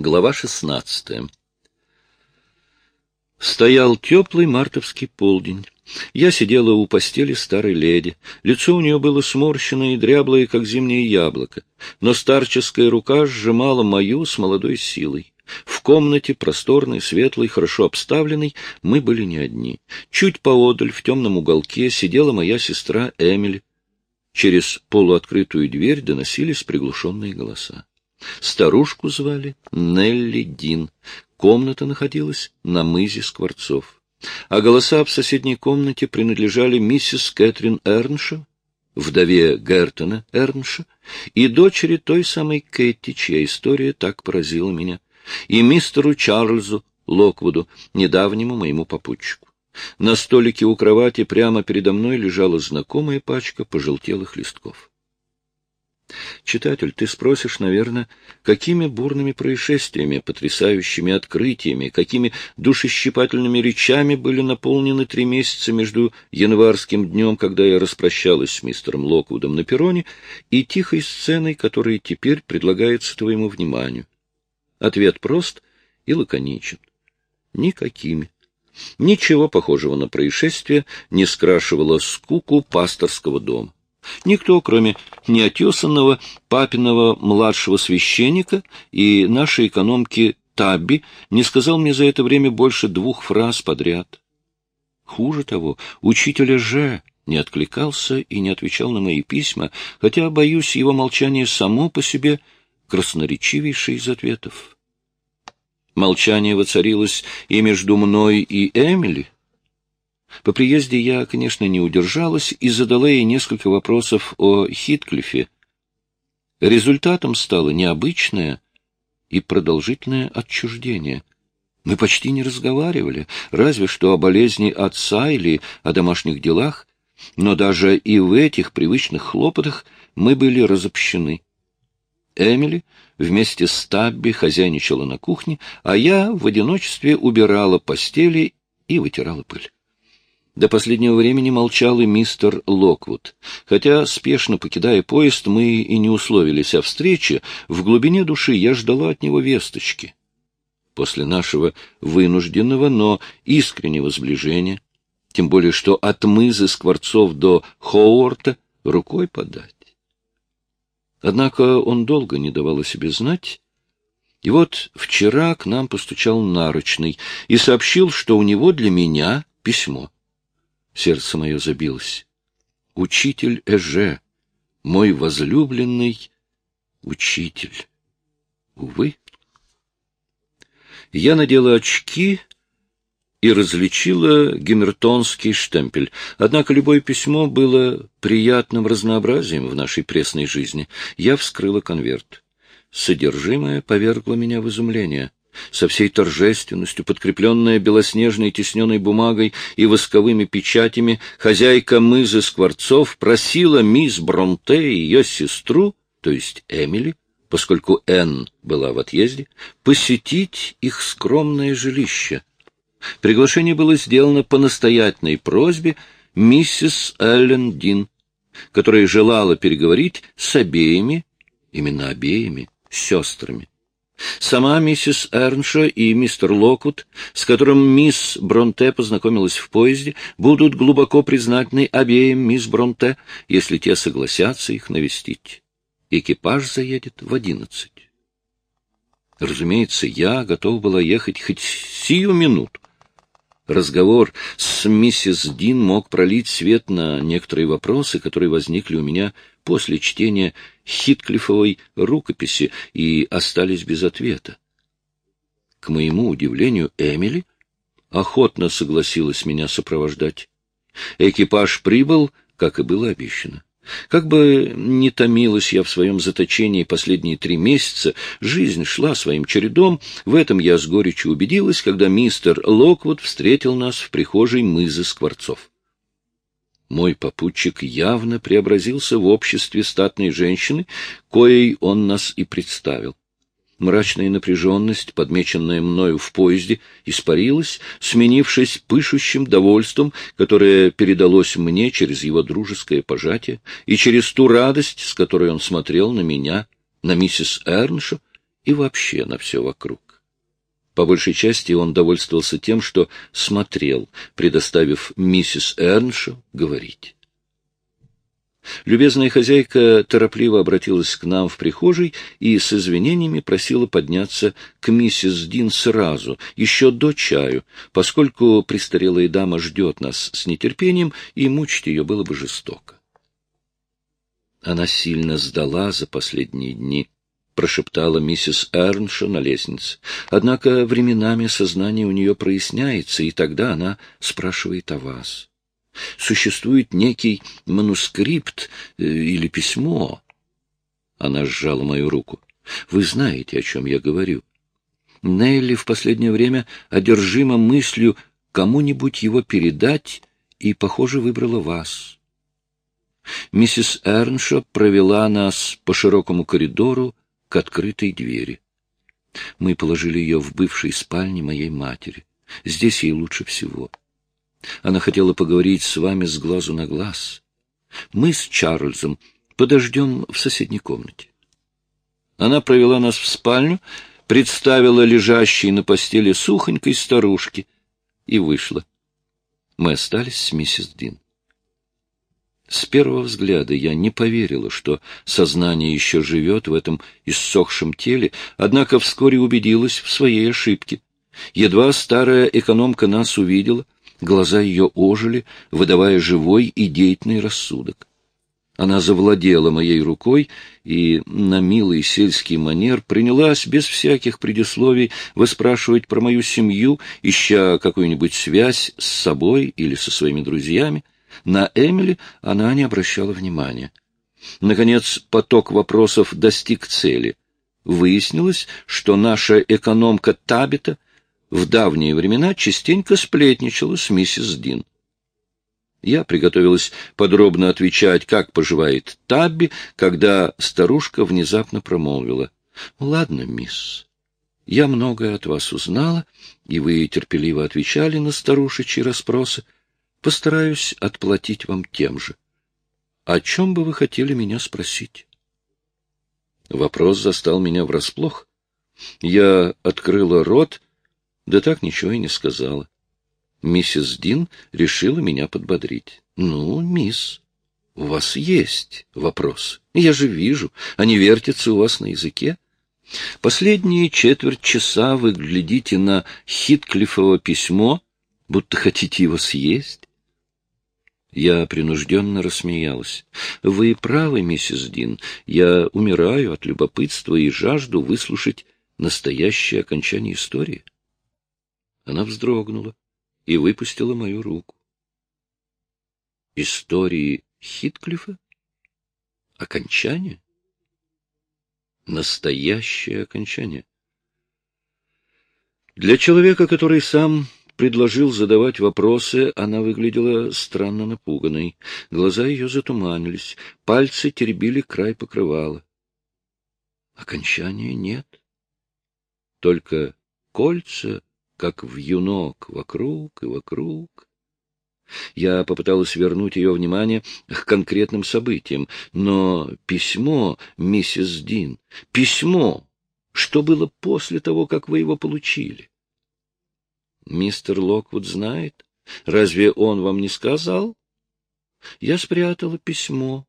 Глава шестнадцатая. Стоял теплый мартовский полдень. Я сидела у постели старой леди. Лицо у нее было сморщенное и дряблое, как зимнее яблоко, но старческая рука сжимала мою с молодой силой. В комнате, просторной, светлой, хорошо обставленной, мы были не одни. Чуть поодаль, в темном уголке, сидела моя сестра Эмили. Через полуоткрытую дверь доносились приглушенные голоса. Старушку звали Нелли Дин. Комната находилась на мызе Скворцов. А голоса в соседней комнате принадлежали миссис Кэтрин Эрнша, вдове Гертона Эрнша, и дочери той самой Кэти, чья история так поразила меня, и мистеру Чарльзу Локвуду, недавнему моему попутчику. На столике у кровати прямо передо мной лежала знакомая пачка пожелтелых листков. Читатель, ты спросишь, наверное, какими бурными происшествиями, потрясающими открытиями, какими душещипательными речами были наполнены три месяца между январским днем, когда я распрощалась с мистером Локвудом на перроне, и тихой сценой, которая теперь предлагается твоему вниманию. Ответ прост и лаконичен. Никакими. Ничего похожего на происшествие не скрашивало скуку пасторского дома. Никто, кроме неотесанного папиного младшего священника и нашей экономки Табби, не сказал мне за это время больше двух фраз подряд. Хуже того, учителя Ж не откликался и не отвечал на мои письма, хотя, боюсь, его молчание само по себе красноречивейшее из ответов. Молчание воцарилось и между мной и Эмили — по приезде я, конечно, не удержалась и задала ей несколько вопросов о Хитклифе. Результатом стало необычное и продолжительное отчуждение. Мы почти не разговаривали, разве что о болезни отца или о домашних делах, но даже и в этих привычных хлопотах мы были разобщены. Эмили вместе с Табби хозяйничала на кухне, а я в одиночестве убирала постели и вытирала пыль. До последнего времени молчал и мистер Локвуд. Хотя, спешно покидая поезд, мы и не условились о встрече, в глубине души я ждала от него весточки. После нашего вынужденного, но искреннего сближения, тем более что от мызы Скворцов до Хоуорта рукой подать. Однако он долго не давал о себе знать, и вот вчера к нам постучал наручный и сообщил, что у него для меня письмо. Сердце мое забилось. Учитель Эже, мой возлюбленный учитель. Увы. Я надела очки и различила гиммертонский штемпель. Однако любое письмо было приятным разнообразием в нашей пресной жизни. Я вскрыла конверт. Содержимое повергло меня в изумление со всей торжественностью, подкрепленная белоснежной тисненной бумагой и восковыми печатями, хозяйка мызы Скворцов просила мисс Бронте и ее сестру, то есть Эмили, поскольку Энн была в отъезде, посетить их скромное жилище. Приглашение было сделано по настоятельной просьбе миссис Эллен Дин, которая желала переговорить с обеими, именно обеими, сестрами. Сама миссис Эрнша и мистер Локвуд, с которым мисс Бронте познакомилась в поезде, будут глубоко признательны обеим мисс Бронте, если те согласятся их навестить. Экипаж заедет в одиннадцать. Разумеется, я готов была ехать хоть сию минуту. Разговор с миссис Дин мог пролить свет на некоторые вопросы, которые возникли у меня после чтения Хитклифовой рукописи и остались без ответа. К моему удивлению, Эмили охотно согласилась меня сопровождать. Экипаж прибыл, как и было обещано. Как бы ни томилась я в своем заточении последние три месяца, жизнь шла своим чередом, в этом я с горечью убедилась, когда мистер Локвуд встретил нас в прихожей мызы Скворцов. Мой попутчик явно преобразился в обществе статной женщины, коей он нас и представил. Мрачная напряженность, подмеченная мною в поезде, испарилась, сменившись пышущим довольством, которое передалось мне через его дружеское пожатие и через ту радость, с которой он смотрел на меня, на миссис Эрншу и вообще на все вокруг. По большей части он довольствовался тем, что смотрел, предоставив миссис Эрншу говорить. Любезная хозяйка торопливо обратилась к нам в прихожей и с извинениями просила подняться к миссис Дин сразу, еще до чаю, поскольку престарелая дама ждет нас с нетерпением, и мучить ее было бы жестоко. Она сильно сдала за последние дни, — прошептала миссис Эрнша на лестнице. Однако временами сознание у нее проясняется, и тогда она спрашивает о вас. Существует некий манускрипт э, или письмо. Она сжала мою руку. Вы знаете, о чем я говорю. Нелли в последнее время одержима мыслью кому-нибудь его передать и, похоже, выбрала вас. Миссис Эрншо провела нас по широкому коридору к открытой двери. Мы положили ее в бывшей спальне моей матери. Здесь ей лучше всего. Она хотела поговорить с вами с глазу на глаз. Мы с Чарльзом подождем в соседней комнате. Она провела нас в спальню, представила лежащей на постели сухонькой старушки и вышла. Мы остались с миссис Дин. С первого взгляда я не поверила, что сознание еще живет в этом иссохшем теле, однако вскоре убедилась в своей ошибке. Едва старая экономка нас увидела — Глаза ее ожили, выдавая живой и деятельный рассудок. Она завладела моей рукой и на милый сельский манер принялась без всяких предисловий выспрашивать про мою семью, ища какую-нибудь связь с собой или со своими друзьями. На Эмили она не обращала внимания. Наконец, поток вопросов достиг цели. Выяснилось, что наша экономка Табита в давние времена частенько сплетничала с миссис Дин. Я приготовилась подробно отвечать, как поживает Табби, когда старушка внезапно промолвила. — Ладно, мисс, я многое от вас узнала, и вы терпеливо отвечали на старушечьи расспросы. Постараюсь отплатить вам тем же. О чем бы вы хотели меня спросить? Вопрос застал меня врасплох. Я открыла рот да так ничего и не сказала. Миссис Дин решила меня подбодрить. — Ну, мисс, у вас есть вопрос. Я же вижу, они вертятся у вас на языке. Последние четверть часа вы глядите на Хитклифово письмо, будто хотите его съесть. Я принужденно рассмеялась. — Вы правы, миссис Дин. Я умираю от любопытства и жажду выслушать настоящее окончание истории. — она вздрогнула и выпустила мою руку. Истории Хитклифа? Окончание? Настоящее окончание. Для человека, который сам предложил задавать вопросы, она выглядела странно напуганной. Глаза ее затуманились, пальцы теребили край покрывала. Окончания нет. Только кольца как в юнок, вокруг и вокруг. Я попыталась вернуть ее внимание к конкретным событиям, но письмо, миссис Дин, письмо, что было после того, как вы его получили? Мистер Локвуд знает. Разве он вам не сказал? Я спрятала письмо.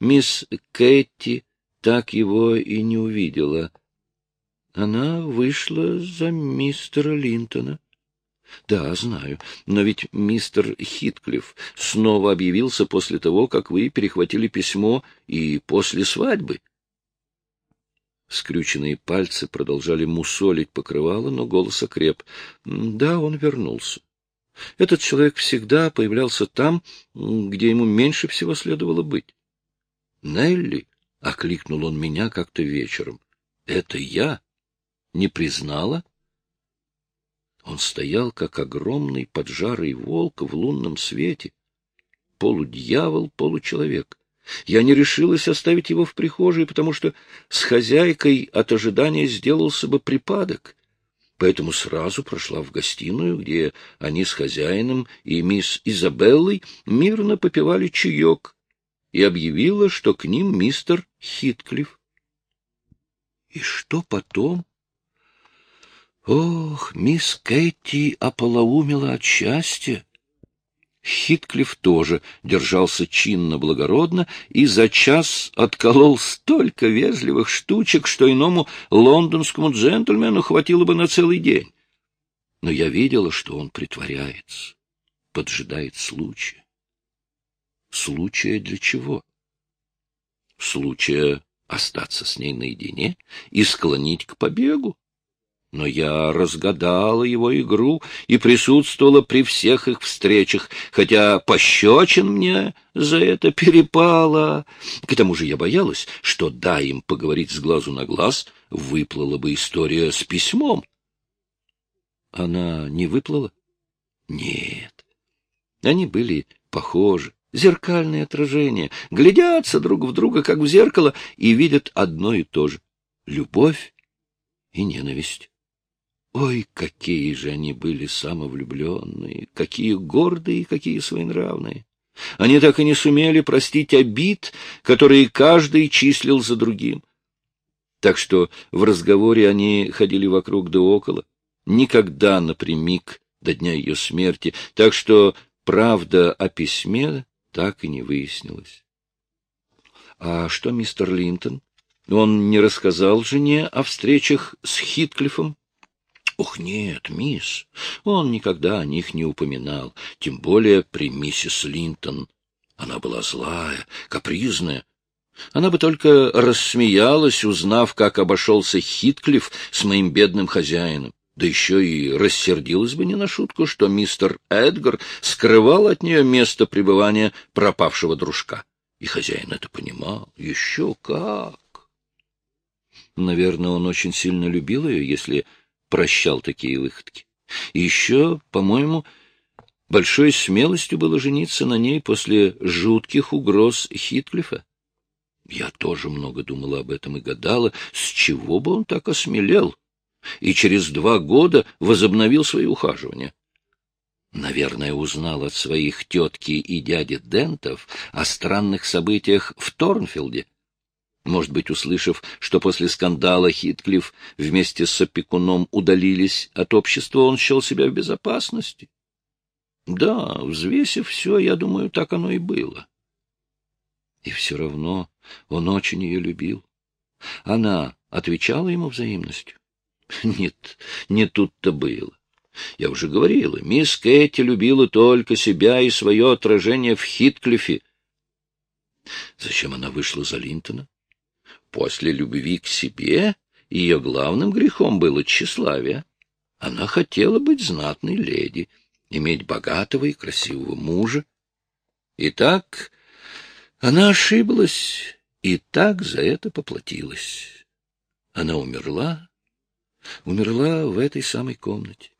Мисс Кэти так его и не увидела. Она вышла за мистера Линтона. Да, знаю, но ведь мистер Хитклифф снова объявился после того, как вы перехватили письмо и после свадьбы. Скрюченные пальцы продолжали мусолить покрывало, но голос окреп. Да, он вернулся. Этот человек всегда появлялся там, где ему меньше всего следовало быть. — Нелли! — окликнул он меня как-то вечером. — Это я? Не признала? Он стоял, как огромный поджарый волк в лунном свете, полудьявол, получеловек. Я не решилась оставить его в прихожей, потому что с хозяйкой от ожидания сделался бы припадок. Поэтому сразу прошла в гостиную, где они с хозяином и мисс Изабеллой мирно попивали чаек, и объявила, что к ним мистер Хитклифф. И что потом? Ох, мисс Кэти ополоумела от счастья. Хитклифф тоже держался чинно-благородно и за час отколол столько вежливых штучек, что иному лондонскому джентльмену хватило бы на целый день. Но я видела, что он притворяется, поджидает случая. Случая для чего? Случая остаться с ней наедине и склонить к побегу. Но я разгадала его игру и присутствовала при всех их встречах, хотя пощечин мне за это перепало. К тому же я боялась, что, дай им поговорить с глазу на глаз, выплыла бы история с письмом. Она не выплыла? Нет. Они были похожи, зеркальные отражения, глядятся друг в друга, как в зеркало, и видят одно и то же — любовь и ненависть. Ой, какие же они были самовлюбленные, какие гордые и какие своенравные! Они так и не сумели простить обид, которые каждый числил за другим. Так что в разговоре они ходили вокруг да около, никогда напрямик до дня ее смерти, так что правда о письме так и не выяснилась. А что мистер Линтон? Он не рассказал жене о встречах с Хитклифом? Ох, нет, мисс, он никогда о них не упоминал, тем более при миссис Линтон. Она была злая, капризная. Она бы только рассмеялась, узнав, как обошелся Хитклифф с моим бедным хозяином. Да еще и рассердилась бы не на шутку, что мистер Эдгар скрывал от нее место пребывания пропавшего дружка. И хозяин это понимал. Еще как! Наверное, он очень сильно любил ее, если прощал такие выходки. И еще, по-моему, большой смелостью было жениться на ней после жутких угроз Хитклифа. Я тоже много думала об этом и гадала, с чего бы он так осмелел, и через два года возобновил свои ухаживания. Наверное, узнал от своих тетки и дяди Дентов о странных событиях в Торнфилде, может быть, услышав, что после скандала Хитклифф вместе с опекуном удалились от общества, он счел себя в безопасности? Да, взвесив все, я думаю, так оно и было. И все равно он очень ее любил. Она отвечала ему взаимностью? Нет, не тут-то было. Я уже говорила, мисс Кэти любила только себя и свое отражение в Хитклифе. Зачем она вышла за Линтона? После любви к себе ее главным грехом было тщеславие. Она хотела быть знатной леди, иметь богатого и красивого мужа. И так она ошиблась, и так за это поплатилась. Она умерла, умерла в этой самой комнате.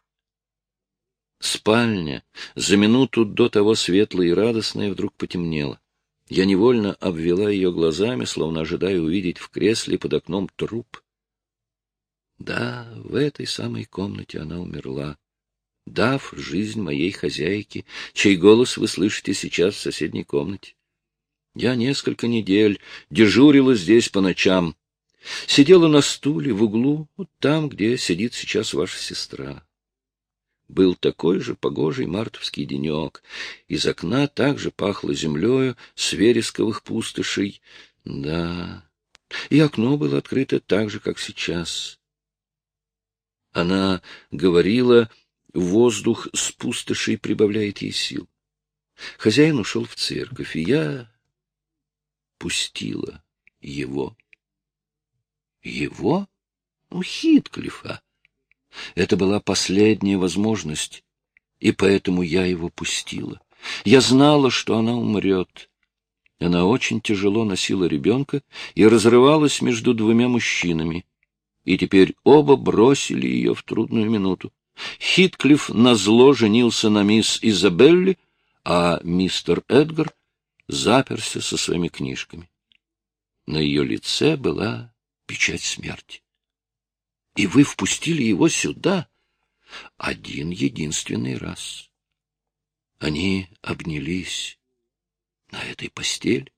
Спальня, за минуту до того светлая и радостная, вдруг потемнела. Я невольно обвела ее глазами, словно ожидая увидеть в кресле под окном труп. Да, в этой самой комнате она умерла, дав жизнь моей хозяйке, чей голос вы слышите сейчас в соседней комнате. Я несколько недель дежурила здесь по ночам, сидела на стуле в углу, вот там, где сидит сейчас ваша сестра. Был такой же погожий мартовский денек. Из окна также пахло землею с вересковых пустошей. Да, и окно было открыто так же, как сейчас. Она говорила, воздух с пустошей прибавляет ей сил. Хозяин ушел в церковь, и я пустила его. Его? У Хитклифа. Это была последняя возможность, и поэтому я его пустила. Я знала, что она умрет. Она очень тяжело носила ребенка и разрывалась между двумя мужчинами. И теперь оба бросили ее в трудную минуту. Хитклифф назло женился на мисс Изабелли, а мистер Эдгар заперся со своими книжками. На ее лице была печать смерти. И вы впустили его сюда один единственный раз. Они обнялись на этой постели.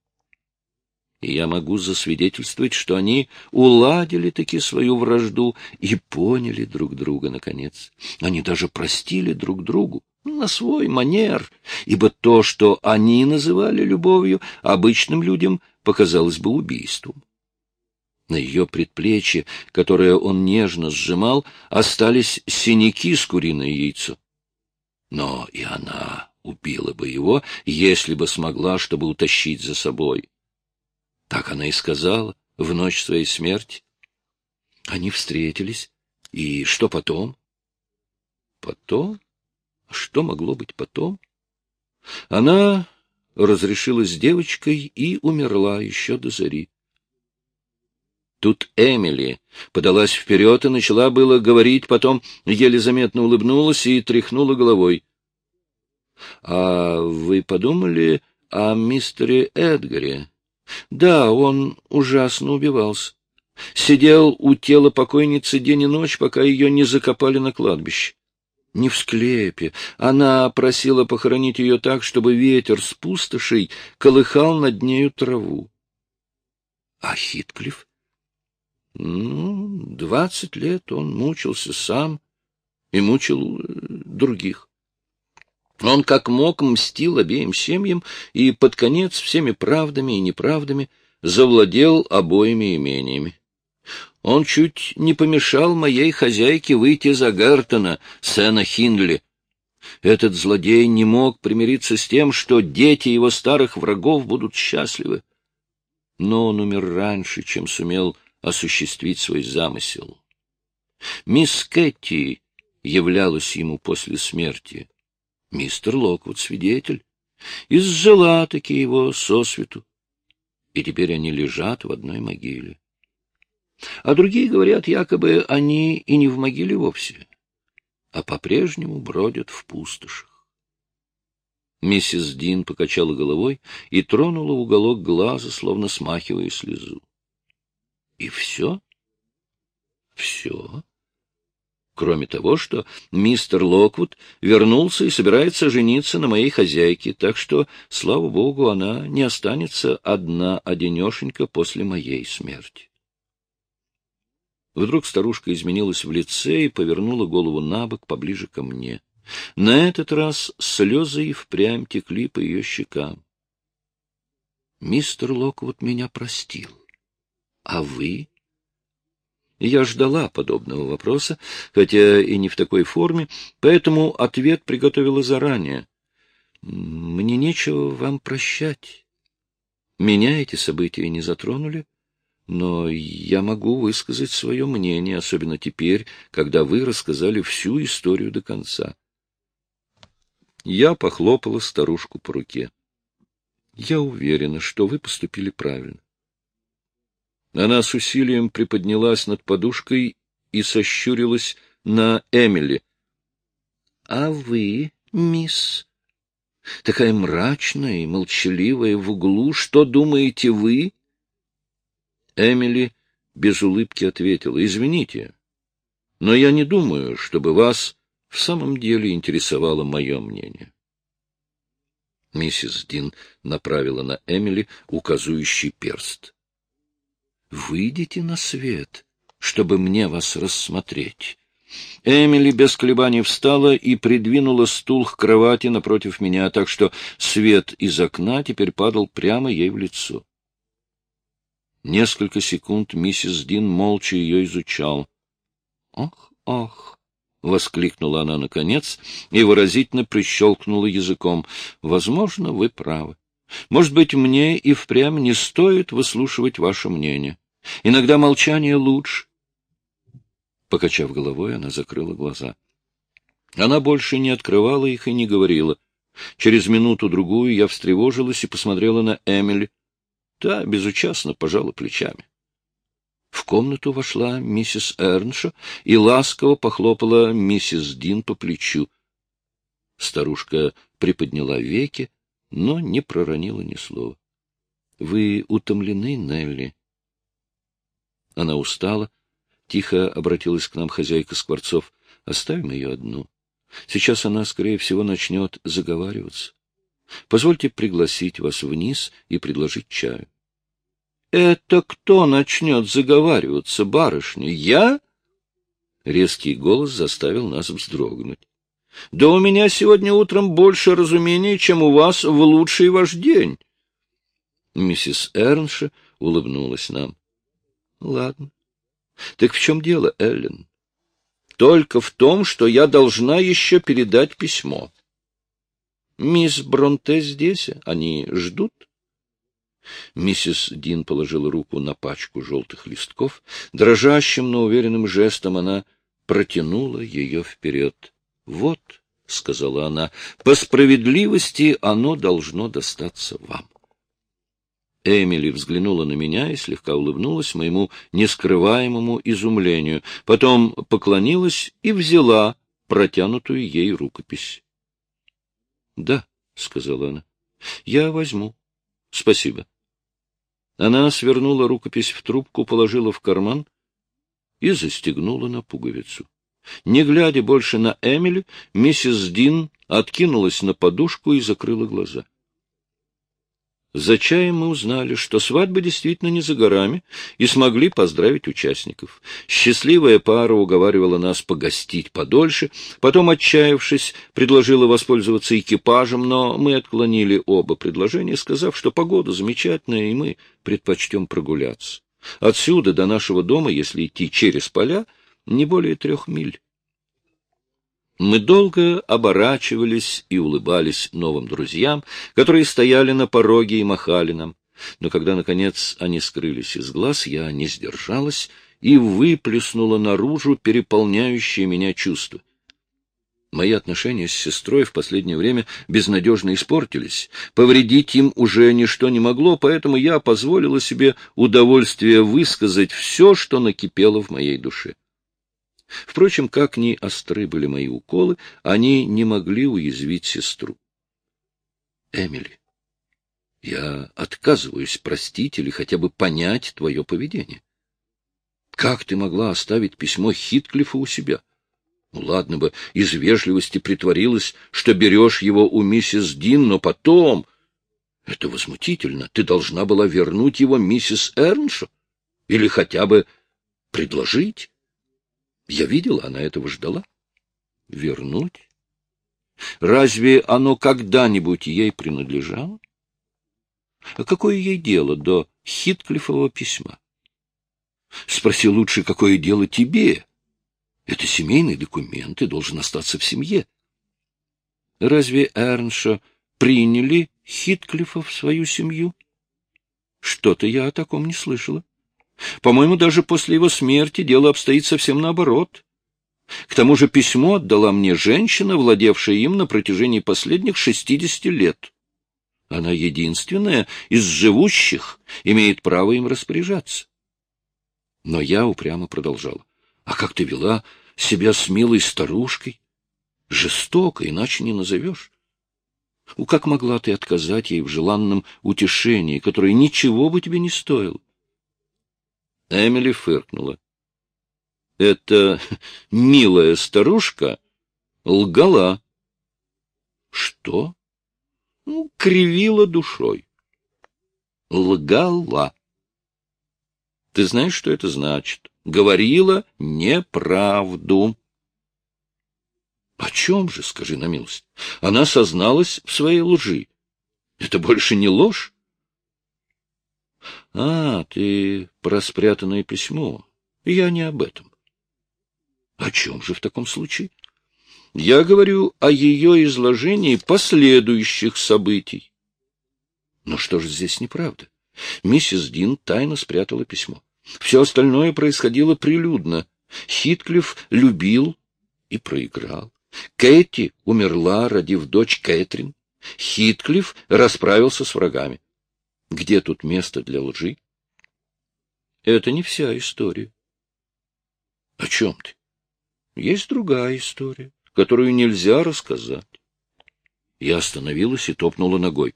И я могу засвидетельствовать, что они уладили таки свою вражду и поняли друг друга, наконец. Они даже простили друг другу на свой манер, ибо то, что они называли любовью, обычным людям показалось бы убийством. На ее предплечье, которое он нежно сжимал, остались синяки с куриное яйцо. Но и она убила бы его, если бы смогла, чтобы утащить за собой. Так она и сказала в ночь своей смерти. Они встретились. И что потом? Потом? Что могло быть потом? Она разрешилась девочкой и умерла еще до зари. Тут Эмили подалась вперед и начала было говорить, потом еле заметно улыбнулась и тряхнула головой. — А вы подумали о мистере Эдгаре? Да, он ужасно убивался. Сидел у тела покойницы день и ночь, пока ее не закопали на кладбище. Не в склепе. Она просила похоронить ее так, чтобы ветер с пустошей колыхал над нею траву. А Хитклифф? Ну, двадцать лет он мучился сам и мучил э, других. Он как мог мстил обеим семьям и под конец всеми правдами и неправдами завладел обоими имениями. Он чуть не помешал моей хозяйке выйти за Гартона, сына Хинли. Этот злодей не мог примириться с тем, что дети его старых врагов будут счастливы. Но он умер раньше, чем сумел осуществить свой замысел. Мисс Кэти являлась ему после смерти. Мистер Локвуд — свидетель. Изжила таки его сосвету. И теперь они лежат в одной могиле. А другие говорят, якобы они и не в могиле вовсе, а по-прежнему бродят в пустошах. Миссис Дин покачала головой и тронула уголок глаза, словно смахивая слезу. — И все? — Все кроме того, что мистер Локвуд вернулся и собирается жениться на моей хозяйке, так что, слава богу, она не останется одна-одинешенька после моей смерти. Вдруг старушка изменилась в лице и повернула голову на бок поближе ко мне. На этот раз слезы и впрямь текли по ее щекам. Мистер Локвуд меня простил. А вы? Я ждала подобного вопроса, хотя и не в такой форме, поэтому ответ приготовила заранее. Мне нечего вам прощать. Меня эти события не затронули, но я могу высказать свое мнение, особенно теперь, когда вы рассказали всю историю до конца. Я похлопала старушку по руке. Я уверена, что вы поступили правильно. Она с усилием приподнялась над подушкой и сощурилась на Эмили. — А вы, мисс? Такая мрачная и молчаливая в углу. Что думаете вы? Эмили без улыбки ответила. — Извините, но я не думаю, чтобы вас в самом деле интересовало мое мнение. Миссис Дин направила на Эмили указующий перст. Выйдите на свет, чтобы мне вас рассмотреть. Эмили без колебаний встала и придвинула стул к кровати напротив меня, так что свет из окна теперь падал прямо ей в лицо. Несколько секунд миссис Дин молча ее изучал. «Ох, ох!» — воскликнула она наконец и выразительно прищелкнула языком. «Возможно, вы правы. Может быть, мне и впрямь не стоит выслушивать ваше мнение. Иногда молчание лучше. Покачав головой, она закрыла глаза. Она больше не открывала их и не говорила. Через минуту-другую я встревожилась и посмотрела на Эмили. Та безучастно пожала плечами. В комнату вошла миссис Эрнша и ласково похлопала миссис Дин по плечу. Старушка приподняла веки, но не проронила ни слова. — Вы утомлены, Нелли? Она устала. Тихо обратилась к нам хозяйка Скворцов. Оставим ее одну. Сейчас она, скорее всего, начнет заговариваться. Позвольте пригласить вас вниз и предложить чаю. Это кто начнет заговариваться, барышня? Я? Резкий голос заставил нас вздрогнуть. Да у меня сегодня утром больше разумений, чем у вас в лучший ваш день. Миссис Эрнша улыбнулась нам. — Ладно. Так в чем дело, Эллен? — Только в том, что я должна еще передать письмо. Мисс Бронте здесь, они ждут? Миссис Дин положила руку на пачку желтых листков. Дрожащим, но уверенным жестом она протянула ее вперед. — Вот, — сказала она, — по справедливости оно должно достаться вам. Эмили взглянула на меня и слегка улыбнулась моему нескрываемому изумлению, потом поклонилась и взяла протянутую ей рукопись. — Да, — сказала она, — я возьму. Спасибо. Она свернула рукопись в трубку, положила в карман и застегнула на пуговицу. Не глядя больше на Эмили, миссис Дин откинулась на подушку и закрыла глаза. За чаем мы узнали, что свадьба действительно не за горами, и смогли поздравить участников. Счастливая пара уговаривала нас погостить подольше, потом, отчаявшись, предложила воспользоваться экипажем, но мы отклонили оба предложения, сказав, что погода замечательная, и мы предпочтем прогуляться. Отсюда до нашего дома, если идти через поля, не более трех миль. Мы долго оборачивались и улыбались новым друзьям, которые стояли на пороге и махали нам. Но когда, наконец, они скрылись из глаз, я не сдержалась и выплеснула наружу переполняющее меня чувство. Мои отношения с сестрой в последнее время безнадежно испортились. Повредить им уже ничто не могло, поэтому я позволила себе удовольствие высказать все, что накипело в моей душе. Впрочем, как ни остры были мои уколы, они не могли уязвить сестру. — Эмили, я отказываюсь простить или хотя бы понять твое поведение. Как ты могла оставить письмо Хитклифа у себя? Ну, ладно бы, из вежливости притворилась, что берешь его у миссис Дин, но потом... Это возмутительно. Ты должна была вернуть его миссис Эрншо? Или хотя бы предложить? Я видела, она этого ждала. Вернуть? Разве оно когда-нибудь ей принадлежало? А какое ей дело до Хитклифового письма? Спроси лучше, какое дело тебе? Это семейный документ и должен остаться в семье. Разве Эрншо приняли Хитклифа в свою семью? Что-то я о таком не слышала. По-моему, даже после его смерти дело обстоит совсем наоборот. К тому же письмо отдала мне женщина, владевшая им на протяжении последних шестидесяти лет. Она единственная из живущих имеет право им распоряжаться. Но я упрямо продолжала. А как ты вела себя с милой старушкой? Жестоко, иначе не назовешь. У как могла ты отказать ей в желанном утешении, которое ничего бы тебе не стоило? Эмили фыркнула. Эта милая старушка лгала. Что? Ну, кривила душой. Лгала. Ты знаешь, что это значит? Говорила неправду. О чем же, скажи на милость? Она созналась в своей лжи. Это больше не ложь? — А, ты про спрятанное письмо. Я не об этом. — О чем же в таком случае? — Я говорю о ее изложении последующих событий. Но что же здесь неправда? Миссис Дин тайно спрятала письмо. Все остальное происходило прилюдно. Хитклифф любил и проиграл. Кэти умерла, родив дочь Кэтрин. Хитклифф расправился с врагами. Где тут место для лжи? Это не вся история. О чем ты? Есть другая история, которую нельзя рассказать. Я остановилась и топнула ногой.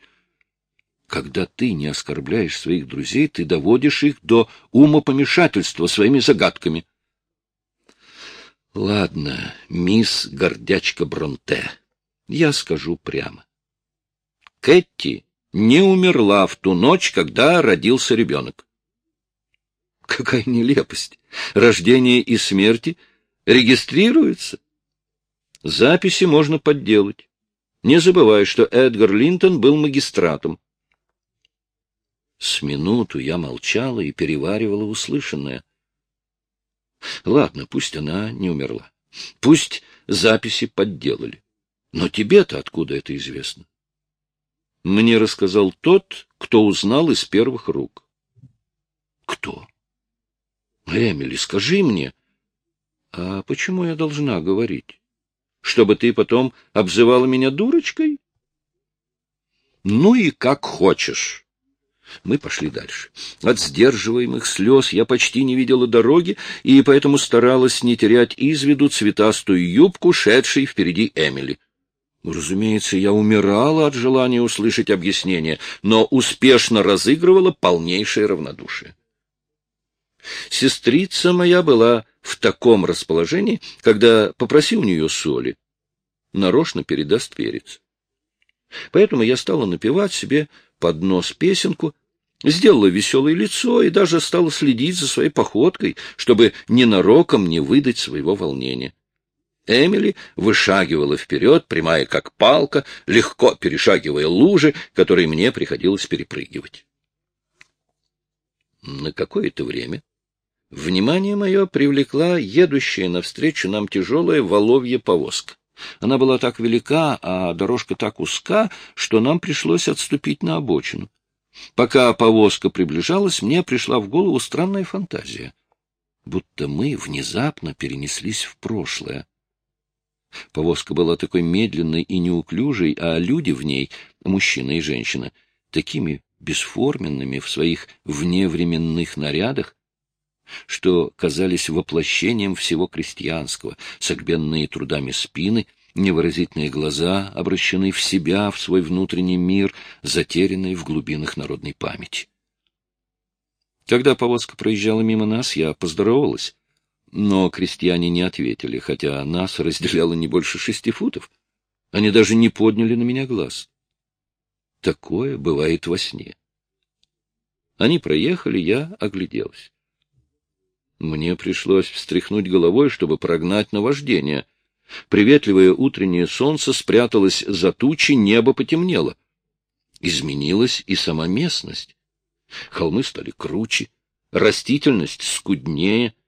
Когда ты не оскорбляешь своих друзей, ты доводишь их до умопомешательства своими загадками. Ладно, мисс Гордячка Бронте, я скажу прямо. Кэти не умерла в ту ночь, когда родился ребенок. Какая нелепость! Рождение и смерти регистрируются. Записи можно подделать. Не забывай, что Эдгар Линтон был магистратом. С минуту я молчала и переваривала услышанное. Ладно, пусть она не умерла. Пусть записи подделали. Но тебе-то откуда это известно? Мне рассказал тот, кто узнал из первых рук. Кто? Эмили, скажи мне. А почему я должна говорить? Чтобы ты потом обзывала меня дурочкой? Ну и как хочешь. Мы пошли дальше. От сдерживаемых слез я почти не видела дороги, и поэтому старалась не терять из виду цветастую юбку, шедшей впереди Эмили. Разумеется, я умирала от желания услышать объяснение, но успешно разыгрывала полнейшее равнодушие. Сестрица моя была в таком расположении, когда попроси у нее соли, нарочно передаст перец. Поэтому я стала напевать себе под нос песенку, сделала веселое лицо и даже стала следить за своей походкой, чтобы ненароком не выдать своего волнения. Эмили вышагивала вперед, прямая как палка, легко перешагивая лужи, которые мне приходилось перепрыгивать. На какое-то время внимание мое привлекла едущая навстречу нам тяжелая воловья повозка. Она была так велика, а дорожка так узка, что нам пришлось отступить на обочину. Пока повозка приближалась, мне пришла в голову странная фантазия, будто мы внезапно перенеслись в прошлое. Повозка была такой медленной и неуклюжей, а люди в ней, мужчина и женщина, такими бесформенными в своих вневременных нарядах, что казались воплощением всего крестьянского, согбенные трудами спины, невыразительные глаза обращены в себя, в свой внутренний мир, затерянный в глубинах народной памяти. Когда повозка проезжала мимо нас, я поздоровалась. Но крестьяне не ответили, хотя нас разделяло не больше шести футов. Они даже не подняли на меня глаз. Такое бывает во сне. Они проехали, я огляделась. Мне пришлось встряхнуть головой, чтобы прогнать наваждение. Приветливое утреннее солнце спряталось за тучи, небо потемнело. Изменилась и сама местность. Холмы стали круче, растительность скуднее —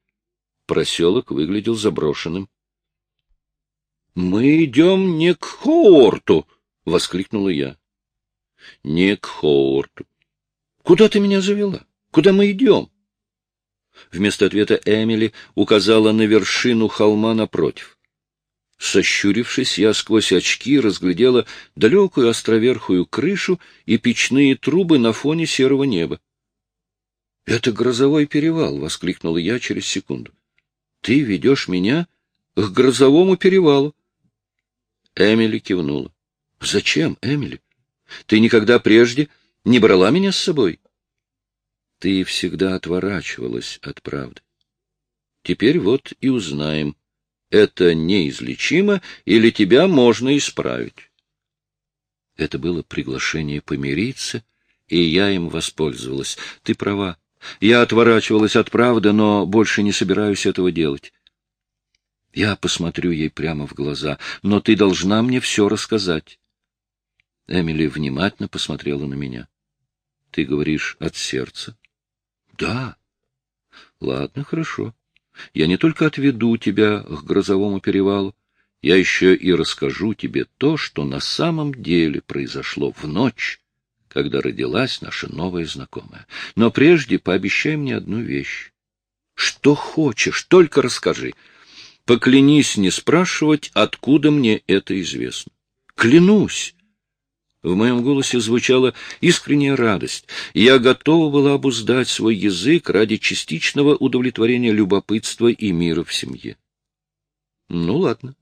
Проселок выглядел заброшенным. — Мы идем не к Хоорту! — воскликнула я. — Не к Хоорту. — Куда ты меня завела? Куда мы идем? Вместо ответа Эмили указала на вершину холма напротив. Сощурившись, я сквозь очки разглядела далекую островерхую крышу и печные трубы на фоне серого неба. — Это грозовой перевал! — воскликнула я через секунду. Ты ведешь меня к грозовому перевалу. Эмили кивнула. — Зачем, Эмили? Ты никогда прежде не брала меня с собой? Ты всегда отворачивалась от правды. Теперь вот и узнаем, это неизлечимо или тебя можно исправить. Это было приглашение помириться, и я им воспользовалась. Ты права. Я отворачивалась от правды, но больше не собираюсь этого делать. Я посмотрю ей прямо в глаза, но ты должна мне все рассказать. Эмили внимательно посмотрела на меня. — Ты говоришь от сердца? — Да. — Ладно, хорошо. Я не только отведу тебя к грозовому перевалу, я еще и расскажу тебе то, что на самом деле произошло в ночь, когда родилась наша новая знакомая. Но прежде пообещай мне одну вещь. Что хочешь, только расскажи. Поклянись не спрашивать, откуда мне это известно. Клянусь. В моем голосе звучала искренняя радость. Я готова была обуздать свой язык ради частичного удовлетворения любопытства и мира в семье. Ну, ладно.